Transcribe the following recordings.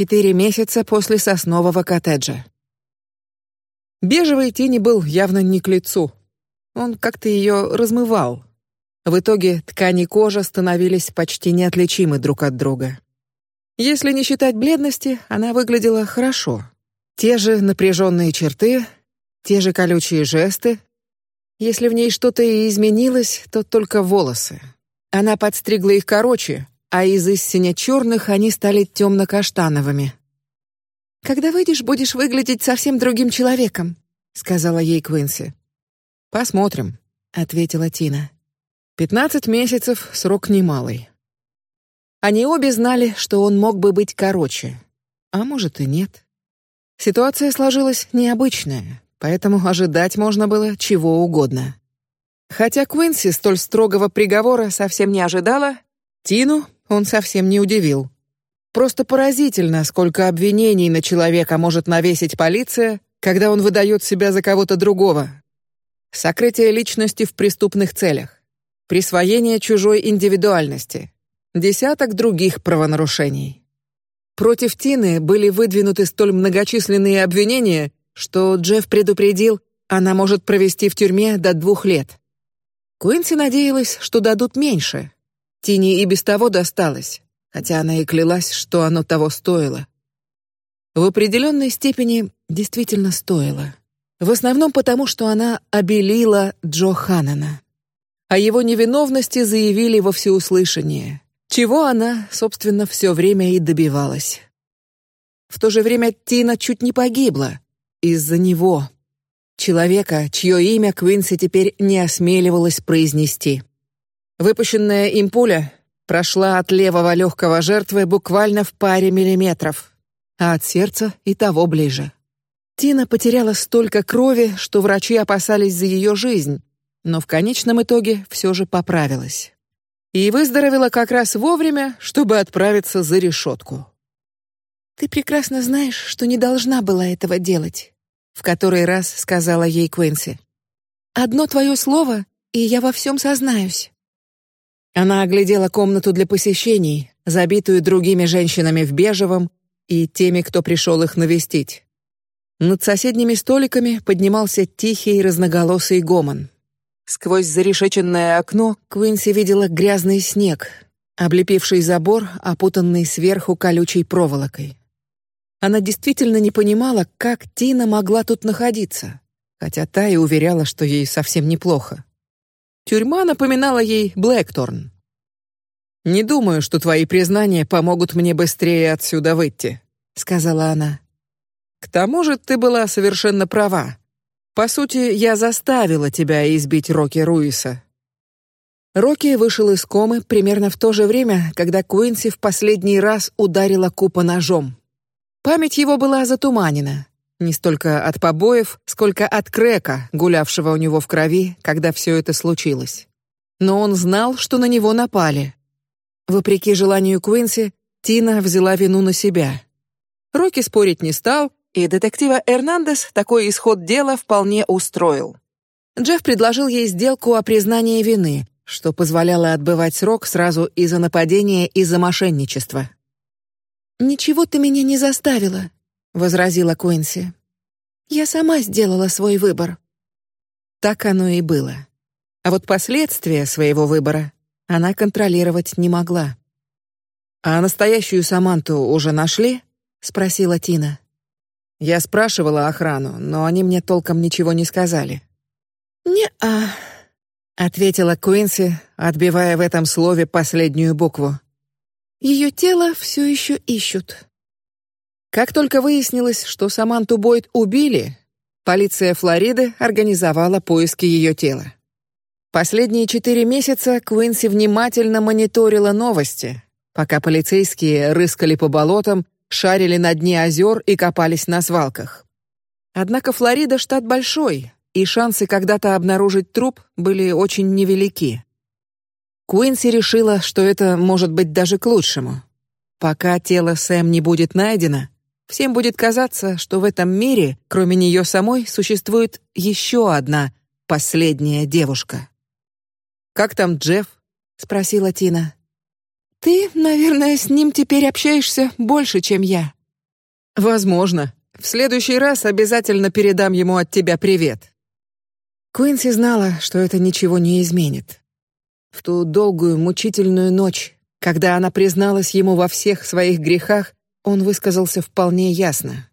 четыре месяца после соснового коттеджа. Бежевый тени был явно не к лицу. Он как-то ее размывал. В итоге ткани кожи становились почти неотличимы друг от друга. Если не считать бледности, она выглядела хорошо. Те же напряженные черты, те же колючие жесты. Если в ней что-то и изменилось, то только волосы. Она подстригла их короче, а из истинно черных они стали темно-каштановыми. Когда выйдешь, будешь выглядеть совсем другим человеком, сказала ей Квинси. Посмотрим, ответила Тина. Пятнадцать месяцев срок немалый. Они обе знали, что он мог бы быть короче, а может и нет. Ситуация сложилась необычная, поэтому ожидать можно было чего угодно. Хотя Квинси столь строгого приговора совсем не ожидала, Тину он совсем не удивил. Просто поразительно, сколько обвинений на человека может навесить полиция, когда он выдает себя за кого-то другого. Сокрытие личности в преступных целях, присвоение чужой индивидуальности, десяток других правонарушений. Против Тины были выдвинуты столь многочисленные обвинения, что Джефф предупредил, она может провести в тюрьме до двух лет. Куинси надеялась, что дадут меньше. Тине и без того досталось, хотя она и клялась, что оно того стоило. В определенной степени действительно стоило. В основном потому, что она обелила Джо Ханнена. О его невиновности заявили во всеуслышание, чего она, собственно, все время и добивалась. В то же время Тина чуть не погибла из-за него человека, чье имя Квинси теперь не осмеливалась произнести. Выпущенная им пуля прошла от левого легкого жертвы буквально в паре миллиметров, а от сердца и того ближе. Тина потеряла столько крови, что врачи опасались за ее жизнь, но в конечном итоге все же поправилась и выздоровела как раз вовремя, чтобы отправиться за решетку. Ты прекрасно знаешь, что не должна была этого делать в который раз сказала ей Квинси. Одно твое слово, и я во всем сознаюсь. Она оглядела комнату для посещений, забитую другими женщинами в бежевом и теми, кто пришел их навестить. Над соседними столиками поднимался тихий разноголосый гомон. Сквозь зарешеченное окно Квинси видела грязный снег, облепивший забор, опутанный сверху колючей проволокой. Она действительно не понимала, как Тина могла тут находиться, хотя та и уверяла, что ей совсем неплохо. Тюрьма напоминала ей Блэкторн. Не думаю, что твои признания помогут мне быстрее отсюда выйти, сказала она. К тому же ты была совершенно права. По сути, я заставила тебя избить Рокки Руиса. Рокки вышел из комы примерно в то же время, когда Куинси в последний раз ударила Купа ножом. Память его была затуманена, не столько от побоев, сколько от крека, гулявшего у него в крови, когда все это случилось. Но он знал, что на него напали. Вопреки желанию Куинси, Тина взяла вину на себя. Рокки спорить не стал, и детектива Эрнандес такой исход дела вполне устроил. Джефф предложил ей сделку о признании вины, что позволяло отбывать срок сразу из-за нападения и за мошенничества. Ничего ты меня не заставила, возразила Куинси. Я сама сделала свой выбор. Так оно и было. А вот последствия своего выбора она контролировать не могла. А настоящую Саманту уже нашли? спросила Тина. Я спрашивала охрану, но они мне толком ничего не сказали. Не а, ответила Куинси, отбивая в этом слове последнюю букву. Ее тело все еще ищут. Как только выяснилось, что Саманту Бойд убили, полиция Флориды организовала поиски ее тела. Последние четыре месяца Квинси внимательно мониторила новости, пока полицейские рыскали по болотам, шарили на дне озер и копались на свалках. Однако Флорида штат большой, и шансы когда-то обнаружить труп были очень невелики. Куинси решила, что это может быть даже к лучшему. Пока тело Сэм не будет найдено, всем будет казаться, что в этом мире, кроме нее самой, существует еще одна последняя девушка. Как там Джефф? спросила Тина. Ты, наверное, с ним теперь общаешься больше, чем я, Возможно. В следующий раз обязательно передам ему от тебя привет. Куинси знала, что это ничего не изменит. В ту долгую мучительную ночь, когда она призналась ему во всех своих грехах, он высказался вполне ясно.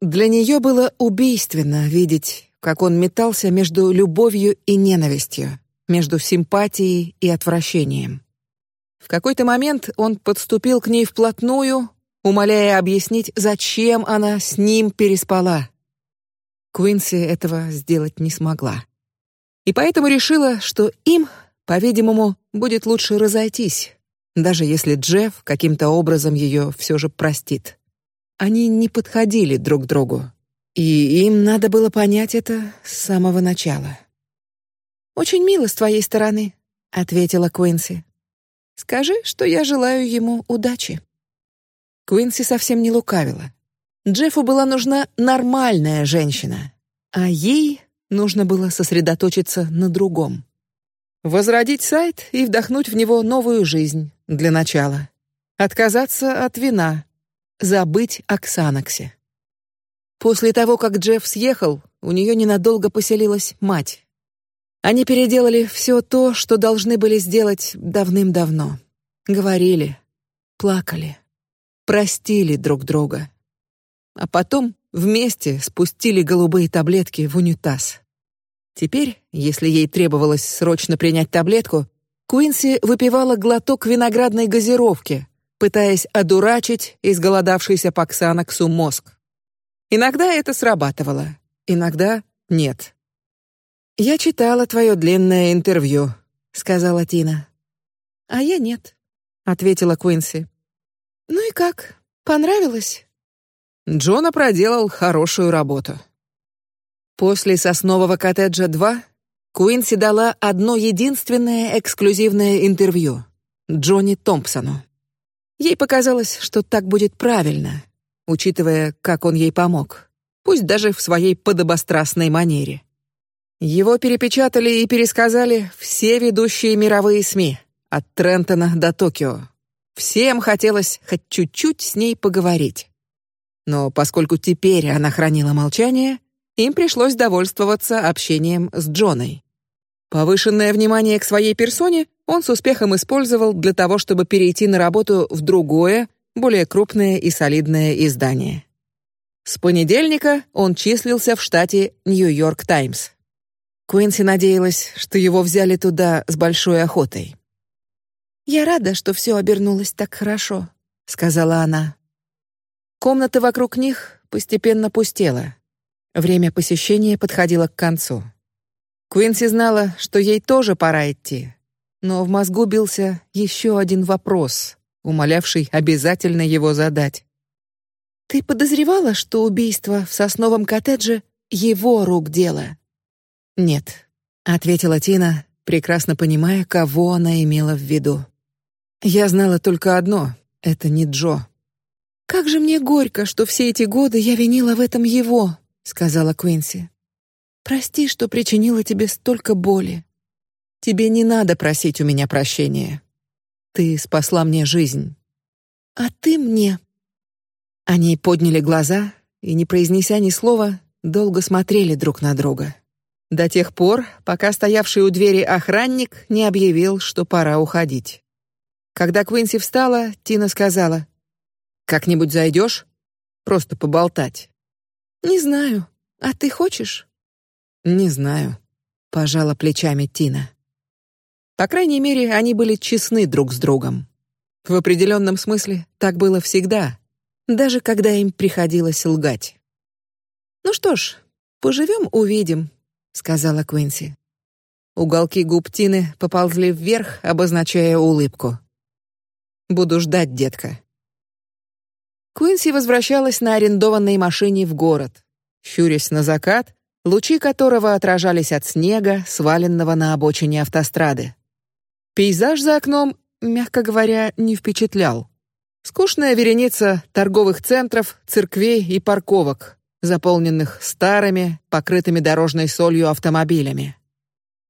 Для нее было убийственно видеть, как он метался между любовью и ненавистью, между симпатией и отвращением. В какой-то момент он подступил к ней вплотную, умоляя объяснить, зачем она с ним переспала. Куинси этого сделать не смогла, и поэтому решила, что им, по-видимому, будет лучше разойтись, даже если Джефф каким-то образом ее все же простит. Они не подходили друг другу, и им надо было понять это с самого начала. Очень мило с твоей стороны, ответила Куинси. Скажи, что я желаю ему удачи. Куинси совсем не лукавила. Джеффу была нужна нормальная женщина, а ей нужно было сосредоточиться на другом. Возродить сайт и вдохнуть в него новую жизнь для начала. Отказаться от вина, забыть о Ксанаксе. После того, как Джефф съехал, у нее ненадолго поселилась мать. Они переделали все то, что должны были сделать давным-давно. Говорили, плакали, простили друг друга, а потом вместе спустили голубые таблетки в унитаз. Теперь, если ей требовалось срочно принять таблетку, Куинси выпивала глоток виноградной газировки, пытаясь одурачить изголодавшийся по ксанаксу мозг. Иногда это срабатывало, иногда нет. Я читала твое длинное интервью, сказала Тина. А я нет, ответила Куинси. Ну и как? Понравилось? Джона проделал хорошую работу. После соснового коттеджа 2 Куинси дала одно единственное эксклюзивное интервью Джонни Томпсону. Ей показалось, что так будет правильно, учитывая, как он ей помог, пусть даже в своей подобострастной манере. Его перепечатали и пересказали все ведущие мировые СМИ, от Трентона до Токио. Всем хотелось хоть чуть-чуть с ней поговорить. Но поскольку теперь она хранила молчание, им пришлось довольствоваться общением с Джоной. Повышенное внимание к своей персоне он с успехом использовал для того, чтобы перейти на работу в другое, более крупное и солидное издание. С понедельника он числился в штате Нью-Йорк Таймс. Куинси надеялась, что его взяли туда с большой охотой. Я рада, что все обернулось так хорошо, сказала она. Комната вокруг них постепенно пустела. Время посещения подходило к концу. Куинси знала, что ей тоже пора идти, но в мозгу бился еще один вопрос, умолявший обязательно его задать. Ты подозревала, что убийство в сосновом коттедже его рук дело? Нет, ответила Тина, прекрасно понимая, кого она имела в виду. Я знала только одно: это не Джо. Как же мне горько, что все эти годы я винила в этом его сказала Куинси. Прости, что причинила тебе столько боли. Тебе не надо просить у меня прощения. Ты спасла мне жизнь. А ты мне. Они подняли глаза и, не произнеся ни слова, долго смотрели друг на друга. До тех пор, пока стоявший у двери охранник не объявил, что пора уходить. Когда Квинси встала, Тина сказала: "Как-нибудь зайдешь, просто поболтать". Не знаю. А ты хочешь? Не знаю. Пожала плечами Тина. По крайней мере, они были честны друг с другом. В определенном смысле так было всегда, даже когда им приходилось лгать. Ну что ж, поживем, увидим, сказала Квинси. Уголки губ Тины поползли вверх, обозначая улыбку. Буду ждать, детка. Куинси возвращалась на арендованной машине в город, щурясь на закат, лучи которого отражались от снега, сваленного на обочине автострады. Пейзаж за окном, мягко говоря, не впечатлял. Скучная вереница торговых центров, церквей и парковок, заполненных старыми, покрытыми дорожной солью автомобилями.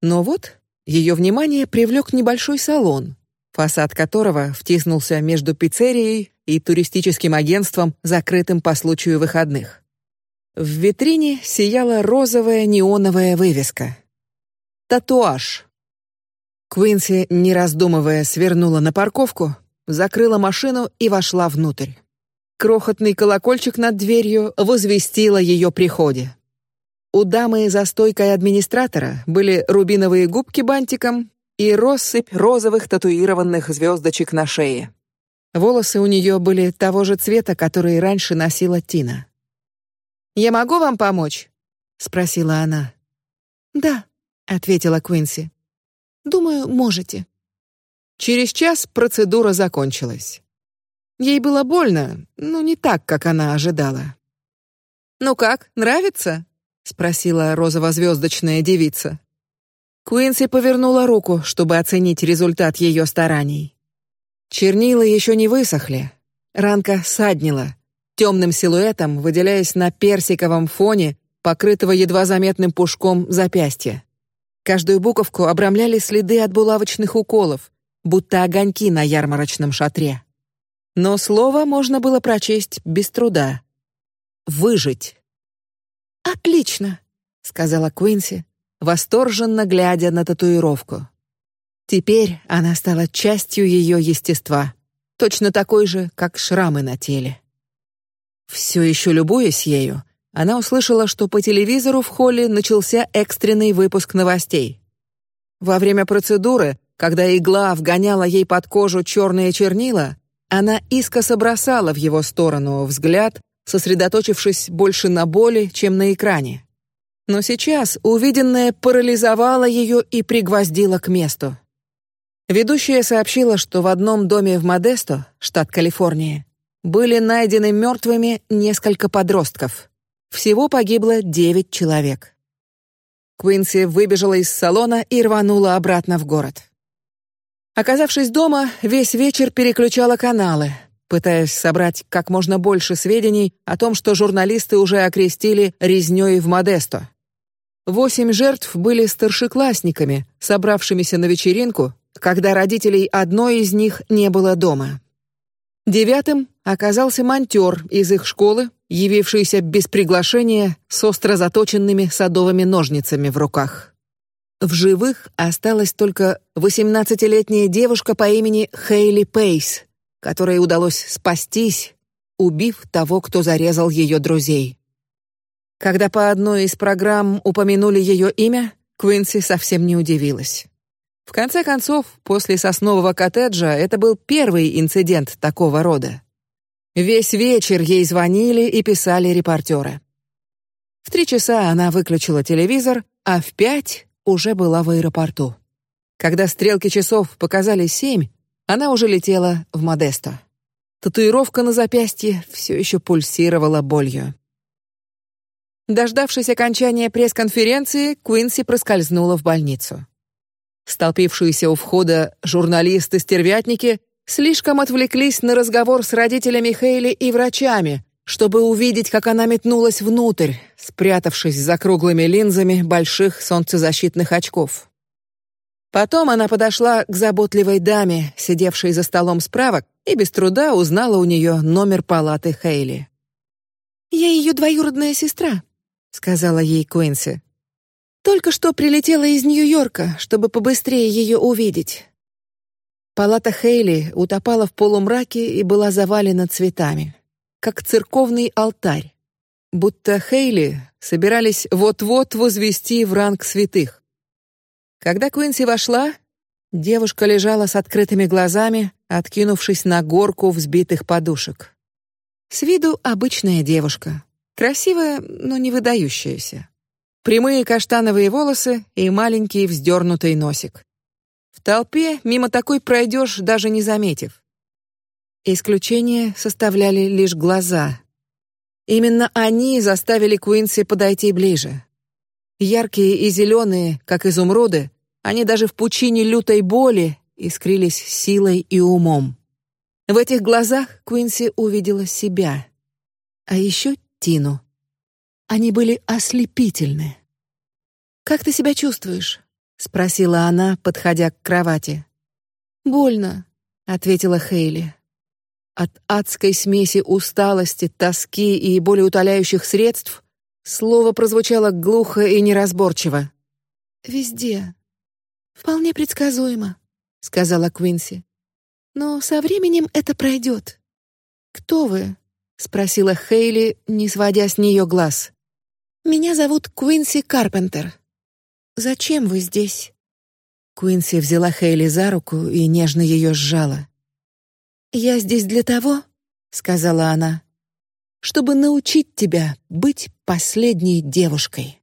Но вот ее внимание привлек небольшой салон, фасад которого втиснулся между пиццерией и туристическим агентством, закрытым по случаю выходных. В витрине сияла розовая неоновая вывеска. Татуаж. Квинси, не раздумывая, свернула на парковку, закрыла машину и вошла внутрь. Крохотный колокольчик над дверью возвестил о ее приходе. У дамы за стойкой администратора были рубиновые губки бантиком и россыпь розовых татуированных звездочек на шее. Волосы у нее были того же цвета, который раньше носила Тина. Я могу вам помочь? – спросила она. Да, ответила Квинси. Думаю, можете. Через час процедура закончилась. Ей было больно, но не так, как она ожидала. Ну как, нравится? спросила розово-звездочная девица. Куинси повернула руку, чтобы оценить результат ее стараний. Чернила еще не высохли, ранка саднила, темным силуэтом выделяясь на персиковом фоне, покрытого едва заметным пушком запястья. Каждую буковку обрамляли следы от булавочных уколов, будто огоньки на ярмарочном шатре. Но слово можно было прочесть без труда. Выжить. Отлично, сказала Квинси, восторженно глядя на татуировку. Теперь она стала частью ее естества, точно такой же, как шрамы на теле. Все еще любуясь ею, она услышала, что по телевизору в холле начался экстренный выпуск новостей. Во время процедуры, когда игла вгоняла ей под кожу черные чернила, она искоса бросала в его сторону взгляд, сосредоточившись больше на боли, чем на экране. Но сейчас увиденное парализовало ее и пригвоздило к месту. Ведущая сообщила, что в одном доме в Модесто, штат Калифорния, были найдены мертвыми несколько подростков. Всего погибло девять человек. Квинси выбежала из салона и рванула обратно в город. Оказавшись дома, весь вечер переключала каналы, пытаясь собрать как можно больше сведений о том, что журналисты уже окрестили резнёй в Модесто. Восемь жертв были старшеклассниками, собравшимися на вечеринку, когда родителей одной из них не было дома. Девятым оказался монтер из их школы, явившийся без приглашения с остро заточенными садовыми ножницами в руках. В живых осталась только восемнадцатилетняя девушка по имени Хейли Пейс, которой удалось спастись, убив того, кто зарезал ее друзей. Когда по одной из программ упомянули ее имя, Квинси совсем не удивилась. В конце концов, после соснового коттеджа это был первый инцидент такого рода. Весь вечер ей звонили и писали репортеры. В три часа она выключила телевизор, а в пять уже была в аэропорту. Когда стрелки часов показали семь, она уже летела в Модесто. Татуировка на запястье все еще пульсировала болью. Дождавшись окончания пресс-конференции, Куинси проскользнула в больницу. Столпившиеся у входа журналисты-стервятники слишком отвлеклись на разговор с родителями Хейли и врачами, чтобы увидеть, как она метнулась внутрь, спрятавшись за круглыми линзами больших солнцезащитных очков. Потом она подошла к заботливой даме, сидевшей за столом справок, и без труда узнала у нее номер палаты Хейли. Я ее двоюродная сестра, сказала ей Куинси. Только что прилетела из Нью-Йорка, чтобы побыстрее ее увидеть. Палата Хейли утопала в полумраке и была завалена цветами как церковный алтарь, будто Хейли собирались вот-вот возвести в ранг святых. Когда Куинси вошла, девушка лежала с открытыми глазами, откинувшись на горку взбитых подушек. С виду обычная девушка, красивая, но не выдающаяся. Прямые каштановые волосы и маленький вздернутый носик. В толпе мимо такой пройдешь, даже не заметив. Исключение составляли лишь глаза. Именно они заставили Куинси подойти ближе. Яркие и зеленые, как изумруды, они даже в пучине лютой боли искрились силой и умом. В этих глазах Куинси увидела себя, а еще Тину. Они были ослепительны. Как ты себя чувствуешь? – спросила она, подходя к кровати. Больно, ответила Хейли. От адской смеси усталости, тоски и болеутоляющих средств слово прозвучало глухо и неразборчиво. Везде. Вполне предсказуемо, сказала Квинси. Но со временем это пройдет. Кто вы? спросила Хейли, не сводя с нее глаз. Меня зовут Квинси Карпентер. Зачем вы здесь? Квинси взяла Хейли за руку и нежно ее сжала. Я здесь для того, сказала она, чтобы научить тебя быть последней девушкой.